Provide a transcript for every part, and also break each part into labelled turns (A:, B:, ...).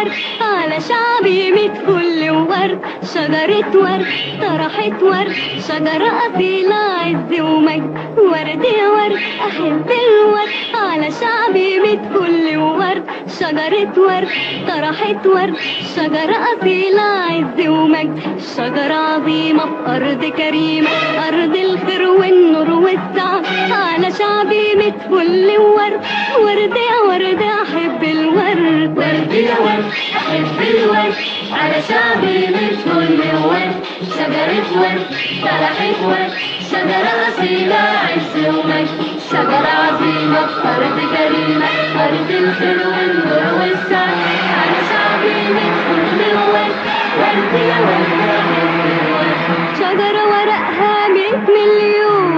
A: ورد على شعبي ميت كل ورد. شجرة ورد طرحت ورد. شجرة أصيلة عز ومجد ورد يا ورد أحب الورد. على شعبي ميت كل ورد. شجرة ورد طرحت ورد. شجرة أصيلة عز ومجد. شجرة عظيمة في أرض كريمة. أرض الخير والنور والسعادة على شعبي ميت كل ورد. ورد يا ورد أحب الورد
B: ورد يا ورد أحب الورد على شعبي من كل ورد شجرة ورد طرحت ورد شجرة أصيلة عز ومجد. شجرة عظيمة أرض كريمة أرض الخير والنور والسعد على شعبي من كل ورد ورد يا ورد أحب الورد
A: شجرة ورقها مئة مليون.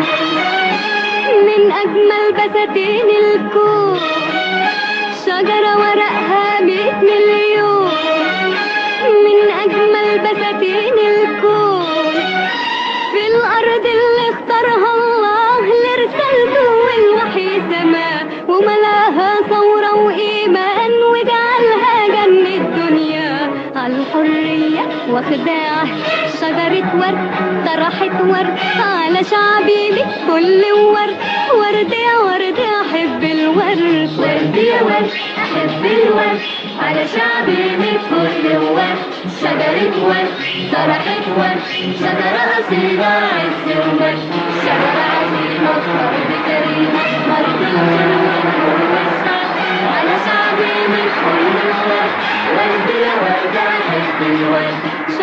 A: من أجمل بساتين الكون. الحرية واخداع شجرة ورد طرحت ورد. على شعبي بكل ورد ورد يا ورد أحب الورد.
B: ورد يا ورد أحب الورد. على شعبي من كل ورد شجرة ورد طرحت ورد. شجرة أصيلة عز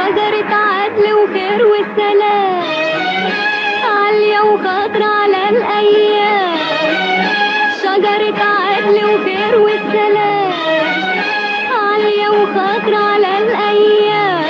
B: شجرة
A: عدل وخير والسلام. عالية وخضرة على الأيام. شجرة عدل وخير والسلام. عالية وخضرة على الأيام.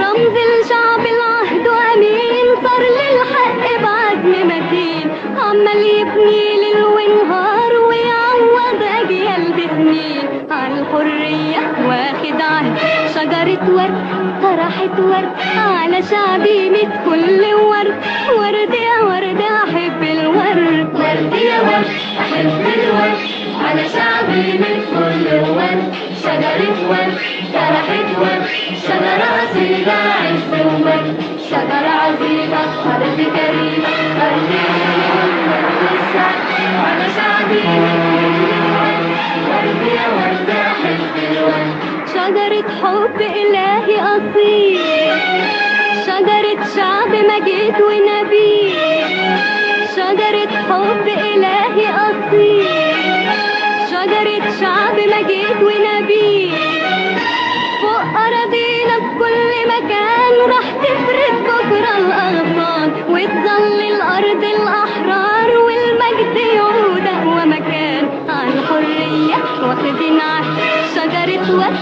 A: رمز الشعب العهد أمين. صار للحق بعزم متين عمال يبني ليل ونهار ويعوض أجيال بسنين على الحرية واخد عهد. شجرة ورد طرحت ورد. على شعبي ميت كل ورد. ورد يا ورد أحب الورد.
B: ورد يا ورد أحب الورد. على شعبي من كل ورد. شجرة ورد طرحت ورد. شجرة أصيلة عز ومجد شجرة عظيمة أرض كريمة.
A: حب إلهي أصيل. شجرة شعب مجيد ونبيل شجرة حب إلهي أصيل. شجرة شعب مجيد ونبيل فوق أراضينا في كل مكان راح تفرد بكرة الأغصان. وتظل الأرض الأحرار شجرة ورد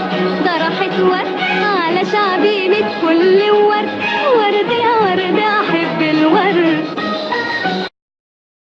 A: طرحت ورد على شعبي بيت كل